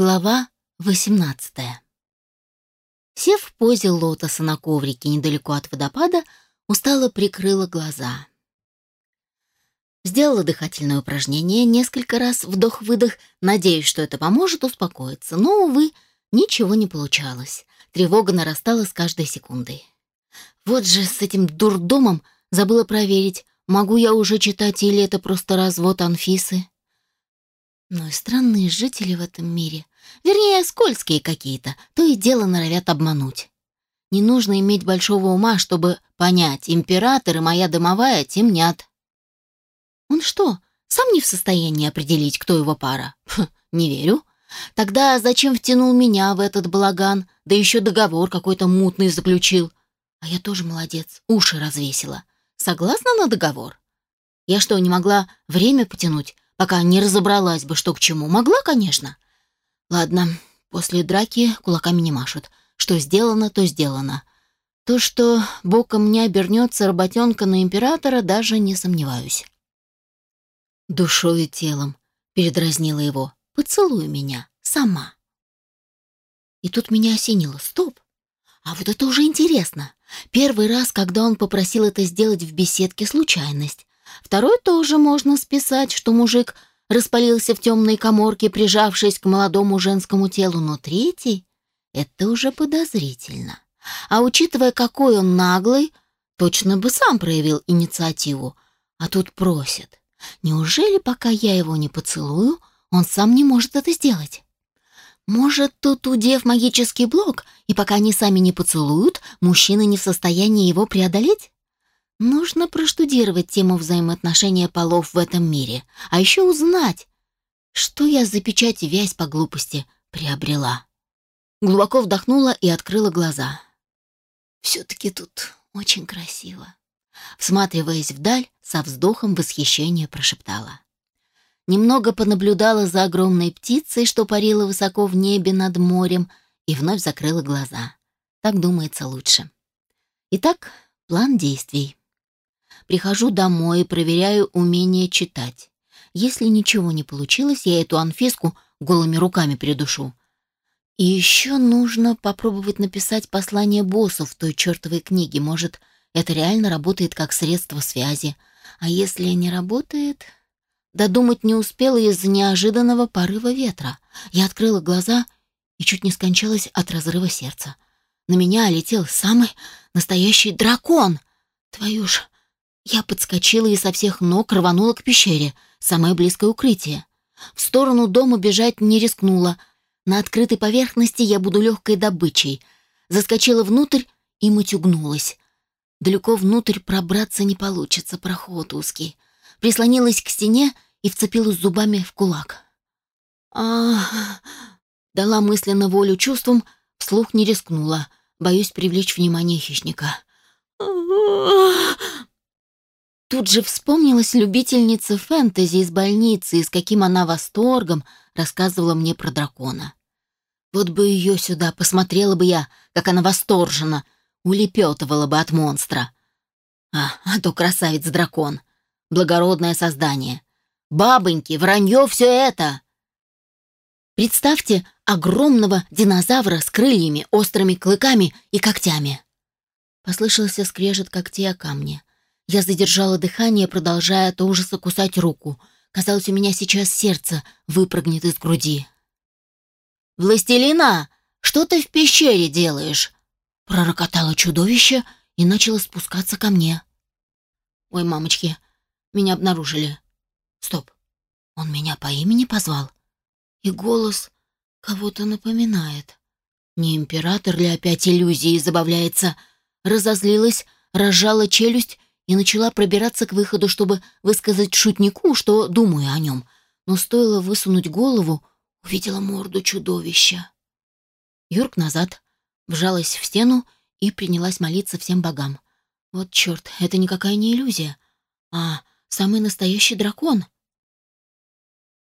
Глава 18 Сев в позе лотоса на коврике недалеко от водопада, устало прикрыла глаза. Сделала дыхательное упражнение несколько раз, вдох-выдох, надеясь, что это поможет успокоиться. Но, увы, ничего не получалось. Тревога нарастала с каждой секундой. Вот же с этим дурдомом забыла проверить, могу я уже читать или это просто развод Анфисы. Но и странные жители в этом мире. Вернее, скользкие какие-то, то и дело норовят обмануть. Не нужно иметь большого ума, чтобы понять, император и моя домовая темнят. Он что, сам не в состоянии определить, кто его пара? Хм, не верю. Тогда зачем втянул меня в этот балаган, да еще договор какой-то мутный заключил? А я тоже молодец, уши развесила. Согласна на договор? Я что, не могла время потянуть, пока не разобралась бы, что к чему. Могла, конечно. Ладно, после драки кулаками не машут. Что сделано, то сделано. То, что боком не обернется работенка на императора, даже не сомневаюсь. Душой и телом передразнила его. «Поцелуй меня, сама». И тут меня осенило. Стоп! А вот это уже интересно. Первый раз, когда он попросил это сделать в беседке, случайность. Второй тоже можно списать, что мужик распалился в темной коморке, прижавшись к молодому женскому телу, но третий — это уже подозрительно. А учитывая, какой он наглый, точно бы сам проявил инициативу. А тут просит. Неужели, пока я его не поцелую, он сам не может это сделать? Может, тут у дев магический блок, и пока они сами не поцелуют, мужчина не в состоянии его преодолеть? Нужно проштудировать тему взаимоотношения полов в этом мире, а еще узнать, что я за печать вязь по глупости приобрела. Глубоко вдохнула и открыла глаза. Все-таки тут очень красиво. Всматриваясь вдаль, со вздохом восхищения прошептала. Немного понаблюдала за огромной птицей, что парила высоко в небе над морем, и вновь закрыла глаза. Так думается лучше. Итак, план действий. Прихожу домой и проверяю умение читать. Если ничего не получилось, я эту Анфиску голыми руками придушу. И еще нужно попробовать написать послание боссу в той чертовой книге. Может, это реально работает как средство связи. А если не работает... Додумать не успела из-за неожиданного порыва ветра. Я открыла глаза и чуть не скончалась от разрыва сердца. На меня летел самый настоящий дракон. Твою ж, я подскочила и со всех ног рванула к пещере, самое близкое укрытие. В сторону дома бежать не рискнула. На открытой поверхности я буду легкой добычей. Заскочила внутрь и матюгнулась. Далеко внутрь пробраться не получится, проход узкий. Прислонилась к стене и вцепилась зубами в кулак. а Дала мысленно волю чувствам, вслух не рискнула. Боюсь привлечь внимание хищника. Тут же вспомнилась любительница фэнтези из больницы, и с каким она восторгом рассказывала мне про дракона. Вот бы ее сюда, посмотрела бы я, как она восторжена, улепетывала бы от монстра. А, а то красавец-дракон, благородное создание. Бабоньки, вранье все это! Представьте огромного динозавра с крыльями, острыми клыками и когтями. Послышался скрежет когтей о камни. Я задержала дыхание, продолжая от ужаса кусать руку. Казалось, у меня сейчас сердце выпрыгнет из груди. «Властелина, что ты в пещере делаешь?» Пророкотало чудовище и начало спускаться ко мне. «Ой, мамочки, меня обнаружили. Стоп, он меня по имени позвал? И голос кого-то напоминает. Не император ли опять иллюзией забавляется?» Разозлилась, разжала челюсть и начала пробираться к выходу, чтобы высказать шутнику, что думаю о нем. Но стоило высунуть голову, увидела морду чудовища. Юрк назад, вжалась в стену и принялась молиться всем богам. Вот черт, это никакая не иллюзия, а самый настоящий дракон.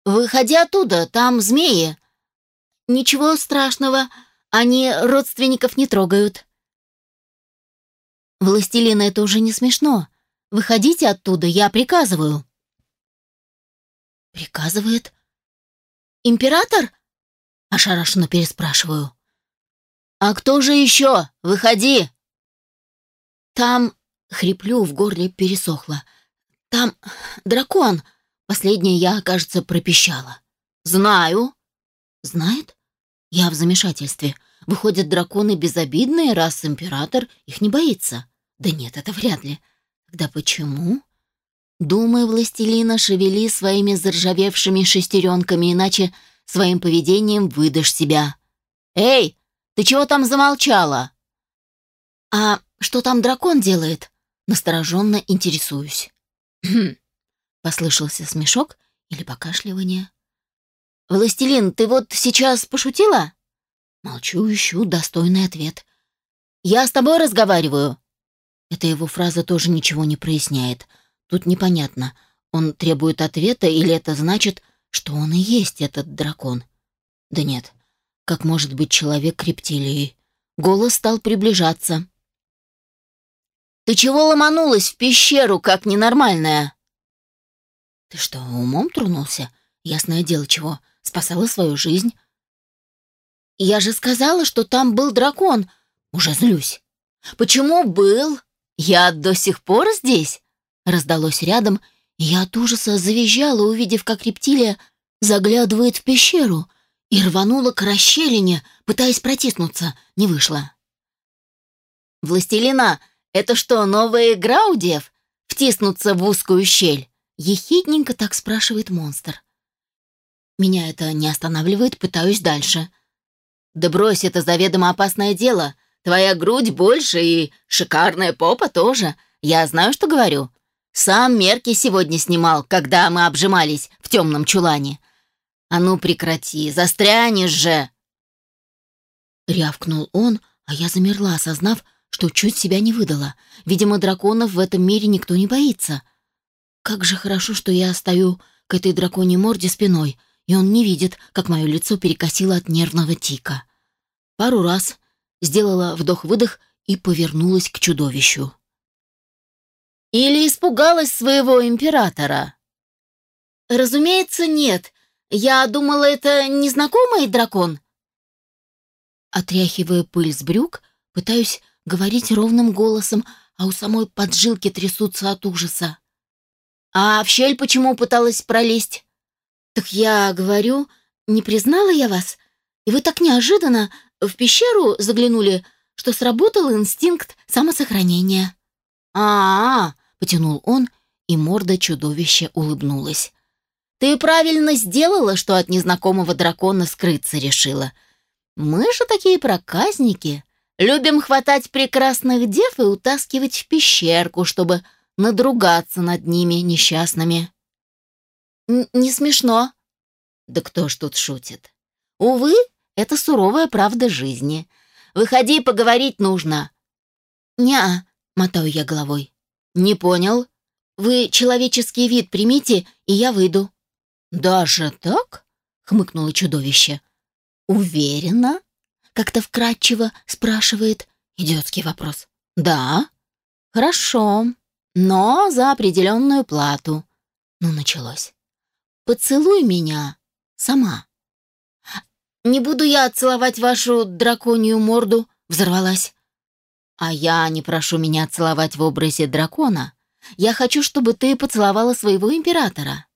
«Выходи оттуда, там змеи!» «Ничего страшного, они родственников не трогают». «Властелина, это уже не смешно. Выходите оттуда, я ошарашенно переспрашиваю. «А кто же еще? Выходи!» «Там...» — хриплю, в горле пересохло. «Там дракон!» Последнее я, кажется, пропищала. «Знаю». «Знает?» Я в замешательстве. Выходят, драконы безобидные, раз император их не боится. Да нет, это вряд ли. Тогда почему? Думаю, властелина, шевели своими заржавевшими шестеренками, иначе своим поведением выдашь себя. «Эй, ты чего там замолчала?» «А что там дракон делает?» Настороженно интересуюсь. «Хм», — послышался смешок или покашливание. «Властелин, ты вот сейчас пошутила?» Молчу, ищу достойный ответ. «Я с тобой разговариваю». Эта его фраза тоже ничего не проясняет. Тут непонятно, он требует ответа или это значит, что он и есть этот дракон. Да нет, как может быть человек рептилией? Голос стал приближаться. «Ты чего ломанулась в пещеру, как ненормальная?» «Ты что, умом тронулся? Ясное дело чего, спасала свою жизнь». «Я же сказала, что там был дракон!» Уже злюсь. «Почему был? Я до сих пор здесь?» Раздалось рядом, и я от ужаса завизжала, увидев, как рептилия заглядывает в пещеру, и рванула к расщелине, пытаясь протиснуться. Не вышло. «Властелина, это что, новая игра у дев? Втиснуться в узкую щель?» Ехидненько так спрашивает монстр. Меня это не останавливает, пытаюсь дальше. «Да брось, это заведомо опасное дело. Твоя грудь больше и шикарная попа тоже. Я знаю, что говорю. Сам мерки сегодня снимал, когда мы обжимались в темном чулане. А ну прекрати, застрянешь же!» Рявкнул он, а я замерла, осознав, что чуть себя не выдала. Видимо, драконов в этом мире никто не боится. Как же хорошо, что я стою к этой драконьей морде спиной, и он не видит, как мое лицо перекосило от нервного тика. Пару раз сделала вдох-выдох и повернулась к чудовищу. Или испугалась своего императора? Разумеется, нет. Я думала, это незнакомый дракон. Отряхивая пыль с брюк, пытаюсь говорить ровным голосом, а у самой поджилки трясутся от ужаса. А в щель почему пыталась пролезть? Так я говорю, не признала я вас, и вы так неожиданно в пещеру заглянули, что сработал инстинкт самосохранения. А, -а, -а потянул он, и морда чудовища улыбнулась. Ты правильно сделала, что от незнакомого дракона скрыться решила. Мы же такие проказники, любим хватать прекрасных дев и утаскивать в пещерку, чтобы надругаться над ними несчастными. Н не смешно. Да кто ж тут шутит? Увы, это суровая правда жизни. Выходи, поговорить нужно. Неа, мотаю я головой. «Не понял. Вы человеческий вид примите, и я выйду». «Даже так?» — хмыкнуло чудовище. «Уверена?» — как-то вкратчиво спрашивает. Идиотский вопрос. «Да?» «Хорошо, но за определенную плату». Ну, началось. «Поцелуй меня сама». «Не буду я целовать вашу драконью морду», — взорвалась. А я не прошу меня целовать в образе дракона. Я хочу, чтобы ты поцеловала своего императора.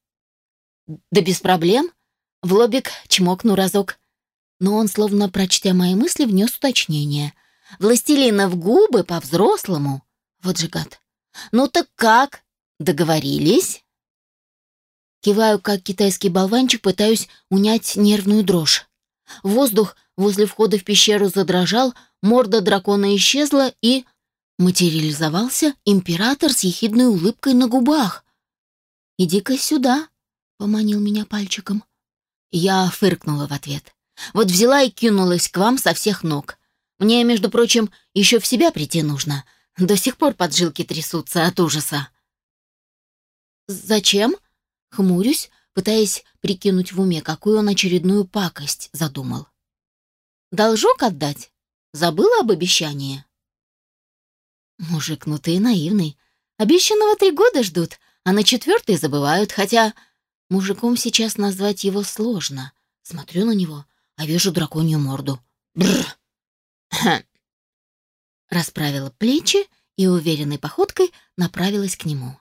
Да без проблем. В лобик чмокну разок. Но он, словно прочтя мои мысли, внес уточнение. Властелина в губы по-взрослому. Вот же гад. Ну так как? Договорились? Киваю, как китайский болванчик, пытаюсь унять нервную дрожь. Воздух возле входа в пещеру задрожал, морда дракона исчезла и... Материализовался император с ехидной улыбкой на губах. «Иди-ка сюда», — поманил меня пальчиком. Я фыркнула в ответ. Вот взяла и кинулась к вам со всех ног. Мне, между прочим, еще в себя прийти нужно. До сих пор поджилки трясутся от ужаса. «Зачем?» — хмурюсь, пытаясь прикинуть в уме, какую он очередную пакость задумал. «Должок отдать?» Забыла об обещании?» Мужик, ну ты и наивный. Обещанного три года ждут, а на четвертый забывают, хотя мужиком сейчас назвать его сложно. Смотрю на него, а вижу драконью морду. Бррр. Расправила плечи и уверенной походкой направилась к нему.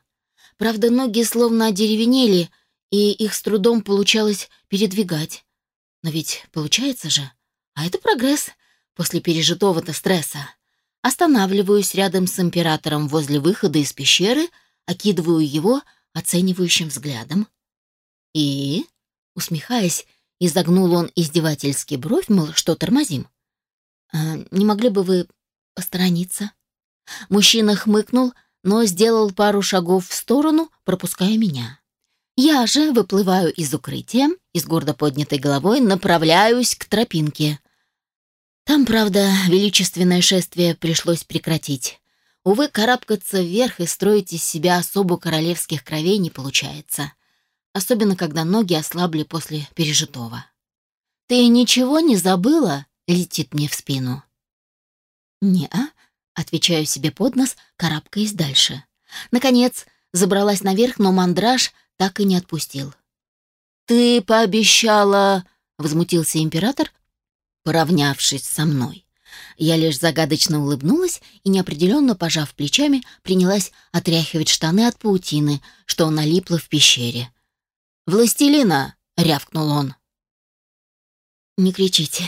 Правда, ноги словно одеревенели, и их с трудом получалось передвигать. Но ведь получается же. А это прогресс после пережитого-то стресса. Останавливаюсь рядом с императором возле выхода из пещеры, окидываю его оценивающим взглядом. И, усмехаясь, изогнул он издевательски бровь, мол, что тормозим. «А «Не могли бы вы посторониться?» Мужчина хмыкнул, но сделал пару шагов в сторону, пропуская меня. Я же выплываю из укрытия и с гордо поднятой головой направляюсь к тропинке. Там, правда, величественное шествие пришлось прекратить. Увы, карабкаться вверх и строить из себя особу королевских кровей не получается. Особенно, когда ноги ослабли после пережитого. «Ты ничего не забыла?» — летит мне в спину. «Не-а», — отвечаю себе под нос, карабкаясь дальше. Наконец, забралась наверх, но мандраж так и не отпустил. «Ты пообещала...» — возмутился император, поравнявшись со мной. Я лишь загадочно улыбнулась и, неопределенно пожав плечами, принялась отряхивать штаны от паутины, что налипло в пещере. «Властелина!» — рявкнул он. «Не кричите.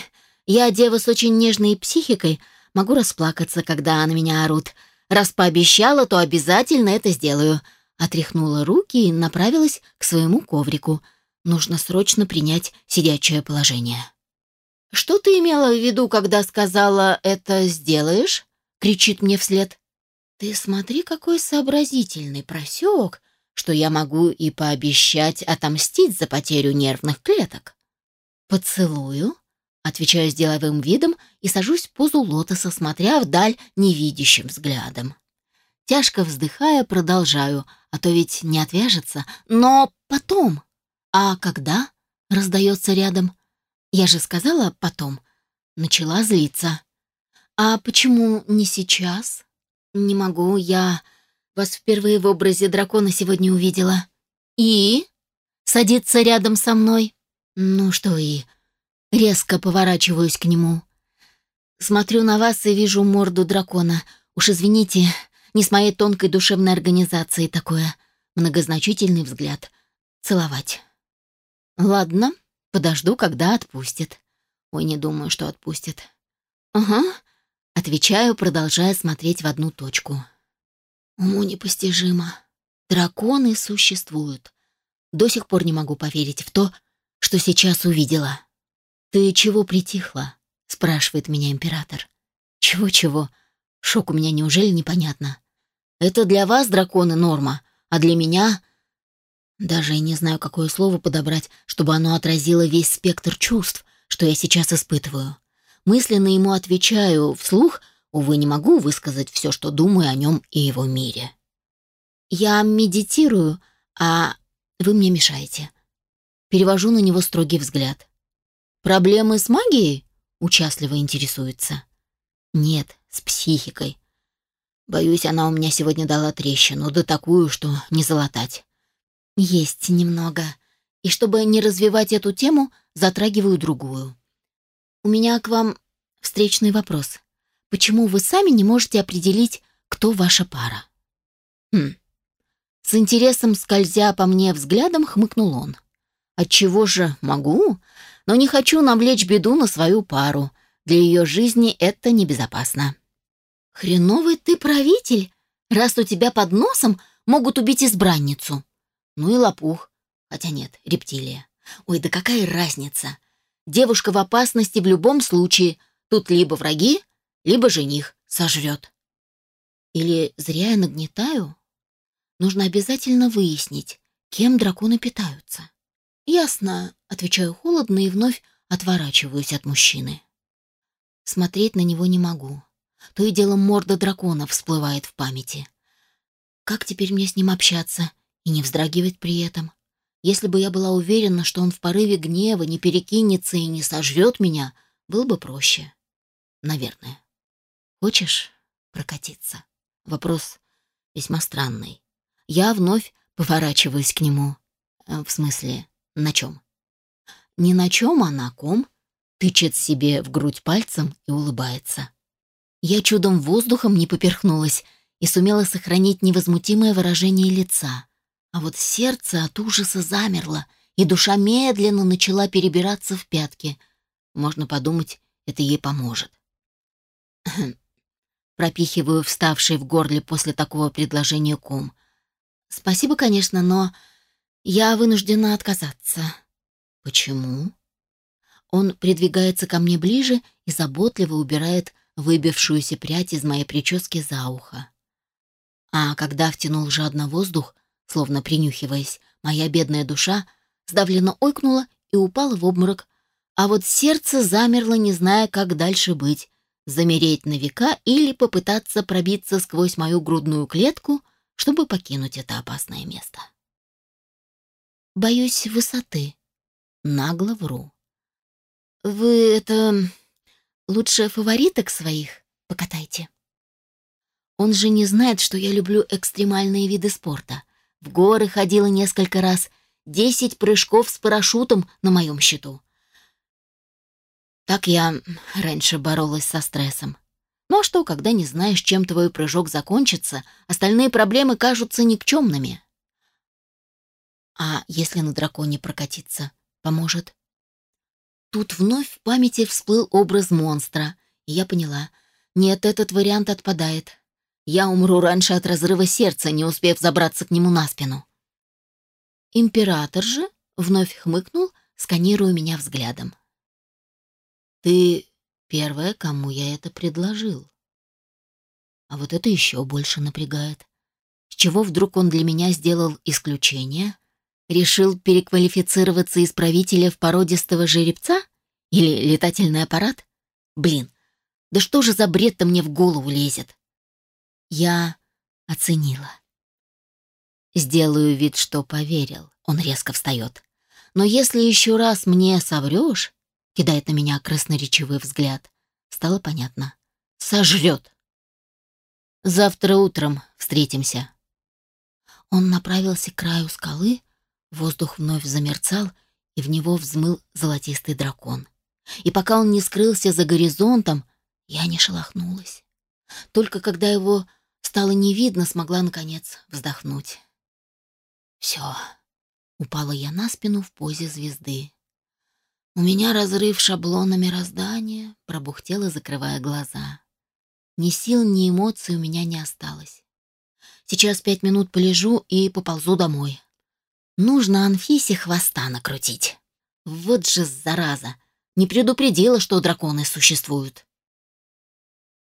Я дева с очень нежной психикой, могу расплакаться, когда на меня орут. Раз пообещала, то обязательно это сделаю отряхнула руки и направилась к своему коврику. Нужно срочно принять сидячее положение. «Что ты имела в виду, когда сказала «это сделаешь»?» — кричит мне вслед. «Ты смотри, какой сообразительный просек, что я могу и пообещать отомстить за потерю нервных клеток». «Поцелую», — отвечаю с деловым видом и сажусь в позу лотоса, смотря вдаль невидящим взглядом. Тяжко вздыхая, продолжаю, а то ведь не отвяжется. Но потом. А когда? Раздается рядом. Я же сказала потом. Начала злиться. А почему не сейчас? Не могу, я вас впервые в образе дракона сегодня увидела. И? Садится рядом со мной. Ну что и? Резко поворачиваюсь к нему. Смотрю на вас и вижу морду дракона. Уж извините, не с моей тонкой душевной организацией такое. Многозначительный взгляд. Целовать. Ладно, подожду, когда отпустит. Ой, не думаю, что отпустит. Ага, отвечаю, продолжая смотреть в одну точку. Уму непостижимо. Драконы существуют. До сих пор не могу поверить в то, что сейчас увидела. «Ты чего притихла?» — спрашивает меня император. «Чего-чего? Шок у меня неужели непонятно?» Это для вас, драконы, норма, а для меня... Даже не знаю, какое слово подобрать, чтобы оно отразило весь спектр чувств, что я сейчас испытываю. Мысленно ему отвечаю, вслух, увы, не могу высказать все, что думаю о нем и его мире. Я медитирую, а вы мне мешаете. Перевожу на него строгий взгляд. «Проблемы с магией?» — участливо интересуется. «Нет, с психикой. Боюсь, она у меня сегодня дала трещину, да такую, что не залатать. Есть немного. И чтобы не развивать эту тему, затрагиваю другую. У меня к вам встречный вопрос. Почему вы сами не можете определить, кто ваша пара? Хм. С интересом скользя по мне взглядом, хмыкнул он. Отчего же могу, но не хочу навлечь беду на свою пару. Для ее жизни это небезопасно. «Хреновый ты правитель, раз у тебя под носом могут убить избранницу». Ну и лопух. Хотя нет, рептилия. Ой, да какая разница? Девушка в опасности в любом случае. Тут либо враги, либо жених сожрет. Или зря я нагнетаю? Нужно обязательно выяснить, кем драконы питаются. «Ясно», — отвечаю холодно и вновь отворачиваюсь от мужчины. Смотреть на него не могу. То и дело морда дракона всплывает в памяти. Как теперь мне с ним общаться и не вздрагивать при этом? Если бы я была уверена, что он в порыве гнева не перекинется и не сожрет меня, было бы проще. Наверное. Хочешь прокатиться? Вопрос весьма странный. Я вновь поворачиваюсь к нему. Э, в смысле, на чем? Не на чем, а на ком. тычет себе в грудь пальцем и улыбается. Я чудом воздухом не поперхнулась и сумела сохранить невозмутимое выражение лица. А вот сердце от ужаса замерло, и душа медленно начала перебираться в пятки. Можно подумать, это ей поможет. Пропихиваю вставший в горле после такого предложения ком. Спасибо, конечно, но я вынуждена отказаться. Почему? Он придвигается ко мне ближе и заботливо убирает выбившуюся прядь из моей прически за ухо. А когда втянул жадно воздух, словно принюхиваясь, моя бедная душа сдавленно ойкнула и упала в обморок, а вот сердце замерло, не зная, как дальше быть, замереть на века или попытаться пробиться сквозь мою грудную клетку, чтобы покинуть это опасное место. Боюсь высоты. Нагло вру. Вы это... лучше фавориток своих покатайте. Он же не знает, что я люблю экстремальные виды спорта. В горы ходила несколько раз, десять прыжков с парашютом на моем счету. Так я раньше боролась со стрессом. Ну а что, когда не знаешь, чем твой прыжок закончится, остальные проблемы кажутся никчемными. А если на драконе прокатиться, поможет? Тут вновь в памяти всплыл образ монстра, и я поняла, нет, этот вариант отпадает. Я умру раньше от разрыва сердца, не успев забраться к нему на спину. Император же вновь хмыкнул, сканируя меня взглядом. Ты первая, кому я это предложил. А вот это еще больше напрягает. С чего вдруг он для меня сделал исключение? Решил переквалифицироваться из правителя в породистого жеребца? Или летательный аппарат? Блин, да что же за бред-то мне в голову лезет? Я оценила. Сделаю вид, что поверил. Он резко встает. Но если еще раз мне соврешь, кидает на меня красноречивый взгляд. Стало понятно. Сожрет. Завтра утром встретимся. Он направился к краю скалы, воздух вновь замерцал, и в него взмыл золотистый дракон. И пока он не скрылся за горизонтом, я не шелохнулась. Только когда его стало не видно, смогла, наконец, вздохнуть. Все. Упала я на спину в позе звезды. У меня разрыв шаблона мироздания, пробухтела, закрывая глаза. Ни сил, ни эмоций у меня не осталось. Сейчас пять минут полежу и поползу домой. Нужно Анфисе хвоста накрутить. Вот же зараза! Не предупредила, что драконы существуют.